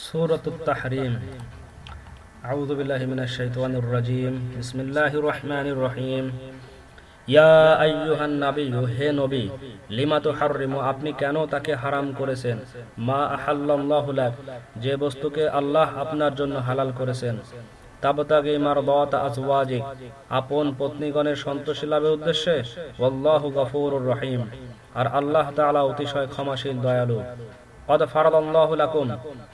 سورة التحريم أعوذ بالله من الشيطان الرجيم بسم الله الرحمن الرحيم ইয়া আইয়ুহান নাবিয়্যু হে নবী লিমা তুহাররিমু আপনি কেন তাকে হারাম করেছেন মা আহাল্লাল্লাহু লাক যে বস্তুকে আল্লাহ আপনার জন্য হালাল করেছেন তাবতাগি মারদাত আজওয়াজিক আপন পত্নীগণের সন্তোষী লাভের উদ্দেশ্যে আল্লাহু গফুরুর রহিম আর আল্লাহ তাআলা অতিশয় ক্ষমাশীল দয়ালু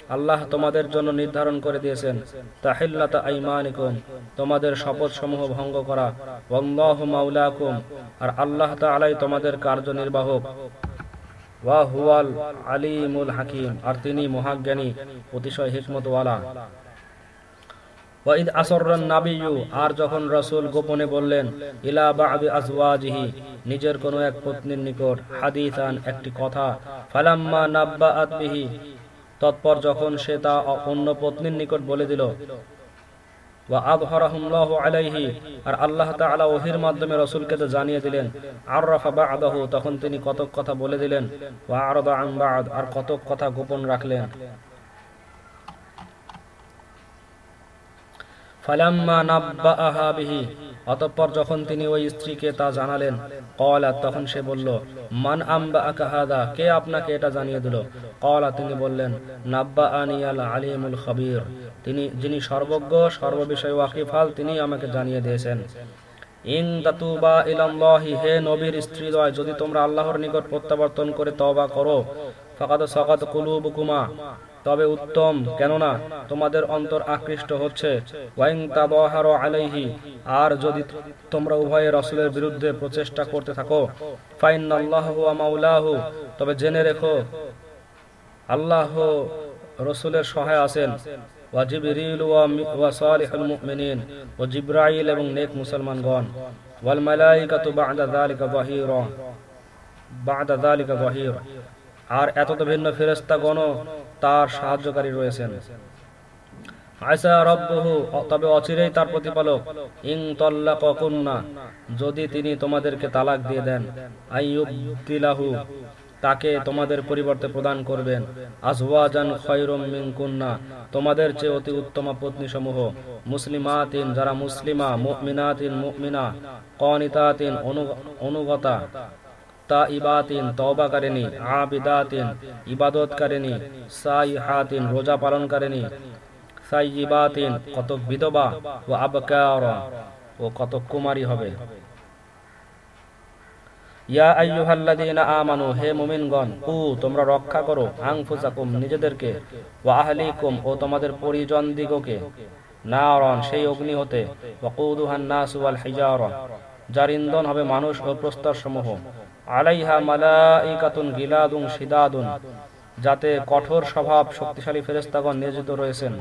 আল্লাহ তোমাদের জন্য নির্ধারণ করে দিয়েছেন। তাহিল্লাতা তোমাদের শপথ সমূহ ভঙ্গ করা। আর আল্লাহ তাআলাই তোমাদের কার্যনির্বাহক। ওয়া হুয়াল আলিমুল হাকিম। আর তিনি মহাজ্ঞানী, অতিশয় হিকমতওয়ালা। আর যখন গোপনে বললেন নিজের এক পত্নীর নিকট একটি কথা, ফালাম্মা নাব্বাআত বিহি তৎপর যখন সে তা অন্য পত্নীর নিকট বলে দিল আর আল্লাহ ওহির মাধ্যমে জানিয়ে দিলেন বা'দাহু তখন তিনি কতক কথা বলে দিলেন আর কতক কথা গোপন রাখলেন। ফালাম্মা নাব্বাআহা বিহি। অতঃপর যখন তিনি ওই স্ত্রীকে তা জানালেন কলা তখন সে বলল, মান আম্বা আকাহাদা কে আপনাকে এটা জানিয়ে দিল? কলা তিনি বললেন নাব্বা আনিয়াল আলিমুল খবির। তিনি, যিনি সর্বজ্ঞ, সর্ববিষয় ওয়াকিফাল তিনি আমাকে জানিয়ে দিয়েছেন। ইং দাতুবা ইলাল্লাহি হে নবীর স্ত্রীদ্বয় যদি তোমরা আল্লাহর নিকট প্রত্যাবর্তন করে তওবা করো, ফাকাদ সাকাত কুলুবুকুমা। তবে উত্তম, কেননা তোমাদের অন্তর আকৃষ্ট হচ্ছে। আলাইহি, আর যদি তোমরা উভয়ে রসুলের বিরুদ্ধে প্রচেষ্টা করতে থাকো ফাইন আল্লাহ মাউলাহু তবে জেনে রেখো, আল্লাহ রসুলের সহায় আছেন। ওয়া এবং নেক মুসলমানগণ। ওয়াল আর এতদ ভিন্ন ফেরেস্তাগণও তার সাহায্যকারী রয়েছেন। তবে অচিরেই তার প্রতিপালক, ইং যদি তিনি তোমাদেরকে তালাক দিয়ে দেন তাকে তোমাদের পরিবর্তে প্রদান করবেন। আজওয়াজান খয়রুম মিনকুন্না, তোমাদের চেয়ে অতি উত্তমা পত্নী সমূহ মুসলিমাতিন, যারা মুসলিমা, মুমিনাতিন, মুমিনা, কনিতাতিন অনুগতা তাইবাতিন তওবাকারিনী আবিদাতিন ইবাদতকারিনী সাইহাতিন, রোজা পালনকারিনী সাইয়িবাতিন, কত বিধবা ও আবকার ও কত কুমারী হবে। ইয়া আইয়ুহাল্লাযীনা আমানু, হে মুমিনগণ তোমরা রক্ষা করো, আনফুসাকুম, নিজেদেরকে, ওয়া আহলিকুম, ও তোমাদের পরিজন দিগকে। নারন, সেই অগ্নি হতে ওয়াকুদুহান নাস ওয়াল হিজারা, যার ইন্ধন হবে মানুষ ও প্রস্তর সমূহ আলাইহা মালাইকাতুন গিলাদুন শিদাদুন, যাতে কঠোর স্বভাব শক্তিশালী ফেরেস্তাগণ নিয়োজিত রয়েছেন।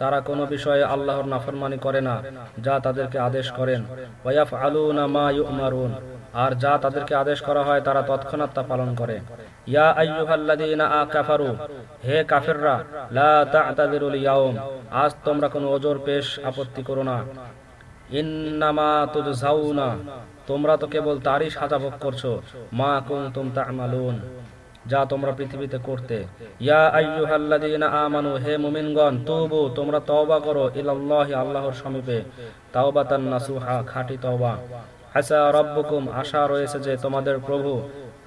তারা কোনো বিষয়ে আল্লাহর নাফরমানি করে না, যা তাদেরকে আদেশ করেন। আর যা তাদেরকে আদেশ করা হয় তারা তৎক্ষণাৎ তা পালন করে। ইয়া আইয়ুহাল্লাযীনা কাফারু, হে কাফেররা, লা তা'তাযিরুল ইয়াউম, আজ তোমরা কোনো ওজর পেশ আপত্তি করো না। তুজজাউনা, তোমরা তো কেবল তারই সাজা ভোগ করছ, মা কুনতুম তা'মালুন, যা তোমরা পৃথিবীতে করতে। আমানু, হে মুমিনগণ তোমরা তওবা করো আল্লাহর সমীপে। নাসুহা তওবা। আসা আশা রয়েছে যে তোমাদের প্রভু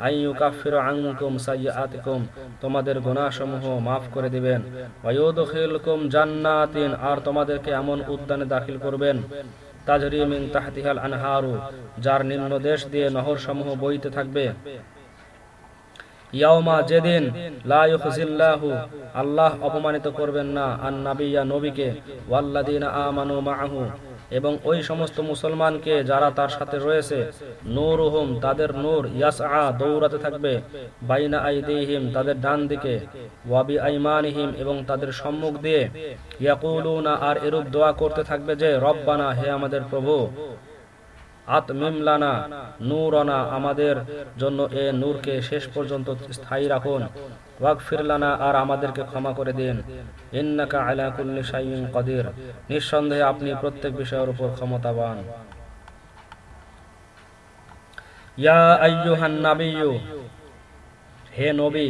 আইয়ু কাফির আনকুম সাইয়াতিকুম তোমাদের গুনাহসমূহ মাফ করে দিবেন। ওয়ায়ুদখিলকুম জান্নাতিন, আর তোমাদেরকে এমন উদ্যানে দাখিল করবেন। তাজরি মিং আনহারু, যার নিম্ন দেশ দিয়ে নহর সমূহ বইতে থাকবে। ইয়াওমা যেদিন আল্লাহ অপমানিত করবেন না আন নাবিয়া নবীকে, ওয়াল্লাযিনা আমানু মাআহু এবং ওই সমস্ত মুসলমানকে যারা তার সাথে রয়েছে, নূরুহুম, তাদের নূর আ দৌড়াতে থাকবে, বাইনা আইদিহিম, তাদের ডান দিকে ওয়াবি আইমানহিম এবং তাদের সম্মুখ দিয়ে। ইয়াকুলুনা আর এরূপ দোয়া করতে থাকবে যে, রব্বানা, হে আমাদের প্রভু আতমিমলানা নূরনা, আমাদের জন্য এ নূরকে শেষ পর্যন্ত স্থায়ী রাখুন। ওয়াকফিরলানা আর আমাদেরকে ক্ষমা করে দিন। ইন্নাকা আলা কুল্লি শাইইন কদির। নিঃসন্দেহে আপনি প্রত্যেক বিষয়ের উপর ক্ষমতাবান। ইয়া আইয়ুহান নাবিয়্যু। হে নবী,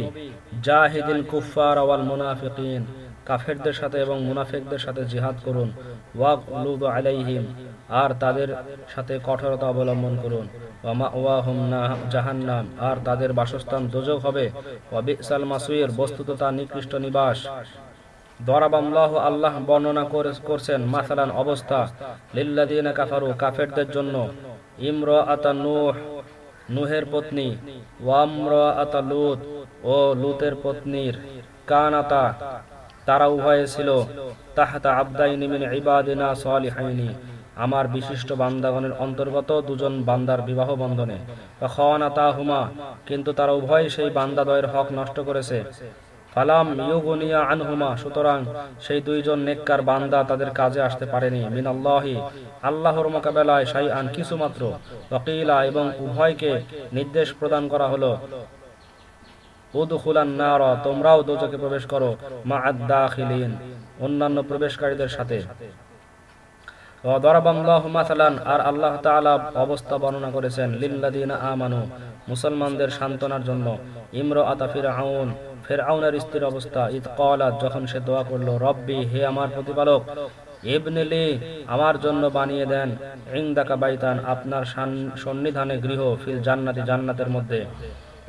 জাহিদিল কুফফার ওয়াল মুনাফিকিন। কাফেরদের সাথে এবং মুনাফেকদের সাথে জিহাদ করুন। ওয়াগলুদ আলাইহিম, আর তাদের সাথে কঠোরতা অবলম্বন করুন। জাহান্নাম, আর তাদের বাসস্থান দোজক হবে। ওয়া বিসাল মাসুইর বস্তুত তা নিকৃষ্ট নিবাস। দরাবাল্লাহ আল্লাহ বর্ণনা করে- করছেন, মাসালান অবস্থা লিল্লাদিনা কাফারু, কাফেরদের জন্য। ইমর আতা নূহ, নুহের পত্নী। ওয়ামর আতা লুত, ও লুতের পত্নীর। কানাতা তারা উভয়ে ছিল, তাহাতা আবদাইনি মিন ইবাদিনা সালিহাইনি। আমার বিশিষ্ট বান্দাগণের অন্তর্গত দুজন বান্দার বিবাহ বন্ধনে। খাওয়ানাতা হুমা কিন্তু তারা উভয় সেই বান্দাদয়ের হক নষ্ট করেছে। ফালাম ইউগুনিয়া আনহুমা, সুতরাং সেই দুইজন নেককার বান্দা তাদের কাজে আসতে পারেনি। মিনাল্লাহি, আল্লাহর মোকাবেলায় সাই আন কিছু মাত্র ওয়াকিলা, এবং উভয়কে নির্দেশ প্রদান করা হলো। তোমরাও দোজকে প্রবেশ করো অন্যান্য প্রবেশকারীদের সাথে। আর আল্লাহ অবস্থা বর্ণনা করেছেন আমানু, মুসলমানদের সান্ত্বনার জন্য। ইমরাআতা ফিরআউন, ফিরআউনের স্ত্রীর অবস্থা, ইদ ক্বালাত যখন সে দোয়া করল, রব্বি, হে আমার প্রতিপালক ইবনিলি আমার জন্য বানিয়ে দেন, ইনদাকা বাইতান, আপনার সন্নিধানে গৃহ, ফিল জান্নাতি, জান্নাতের মধ্যে।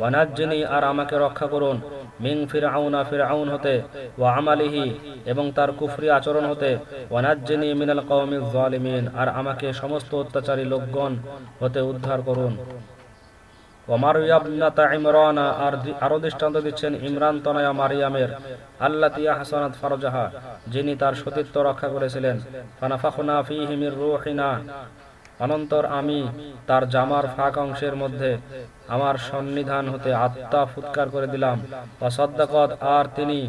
ওয়ানাজ্জিনি আর আমাকে রক্ষা করুন। মিং ফিরআউনা, ফিরআউন হতে, ওয়া আমালিহি এবং তার কুফরি আচরণ হতে, ওয়ানাজ্জিনি মিনাল কওমিজ জালিমিন আর আমাকে সমস্ত অত্যাচারী লোকগণ হতে উদ্ধার করুন। আর দৃষ্টান্ত দিচ্ছেন ইমরান তনয়া মারিয়ামের, আল্লাতি হাসানাত ফারজাহা, যিনি তার সতীত্ব রক্ষা করেছিলেন। ফানাফাখনা ফীহি মির রূহিনা। অনন্তর আমি তার জামার ফাঁক অংশের মধ্যে আমার সন্নিধান হতে আত্মা ফুৎকার করে দিলাম। অসদ্দাকত আর তিনি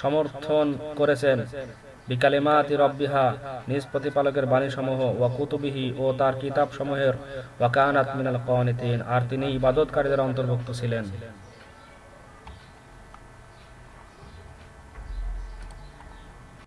সমর্থন করেছেন। বিকালিমাতি রব্বিহা, নিজ প্রতিপালকের বাণীসমূহ, ওয়া কুতুবিহি ও তার কিতাব সমূহের ওয়াকানাত মিনাল কওয়ানিতিন আর তিনি ইবাদতকারীদের অন্তর্ভুক্ত ছিলেন।